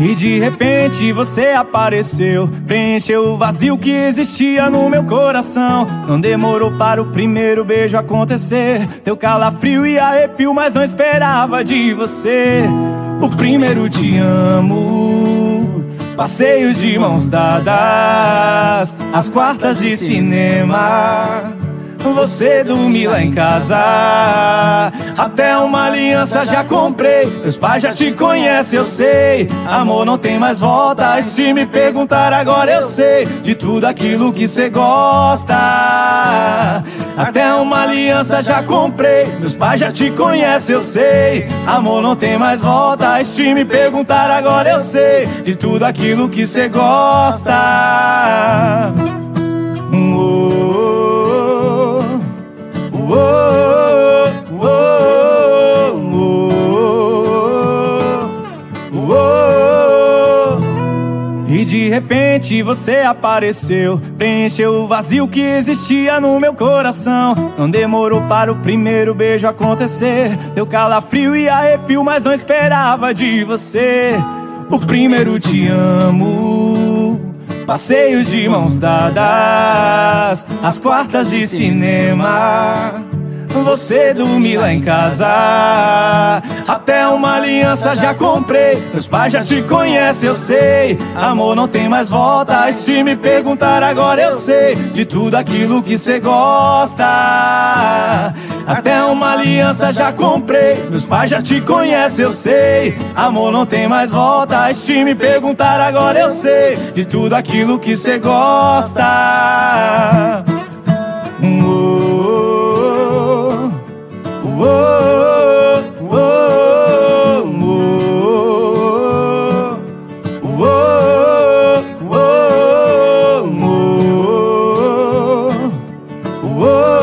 E de repente você apareceu, preencheu o vazio que existia no meu coração. Não demorou para o primeiro beijo acontecer. Deu calafrio e arrepio, mas não esperava de você. O primeiro te amo, passeios de mãos dadas, as quartas de cinema você dormir lá em casa. Até uma aliança já comprei, meus pais já te conhecem, eu sei. Amor não tem mais volta, e se me perguntar agora eu sei de tudo aquilo que você gosta. Até uma aliança já comprei, meus pais já te conhecem, eu sei. Amor não tem mais volta, se me perguntar agora eu sei de tudo aquilo que você gosta. E de repente você apareceu, preencheu o vazio que existia no meu coração. Não demorou para o primeiro beijo acontecer. Deu calafrio e arrepio, mas não esperava de você. O primeiro te amo. Passeios de mãos dadas, as quartas de cinema você dormir lá em casa. Aliança já comprei, meus pais já te conhecem, eu sei. Amor não tem mais volta, se me perguntar agora eu sei de tudo aquilo que você gosta. Até uma aliança já comprei, meus pais já te conhecem, eu sei. Amor não tem mais volta, se me perguntar agora eu sei de tudo aquilo que você gosta. Whoa.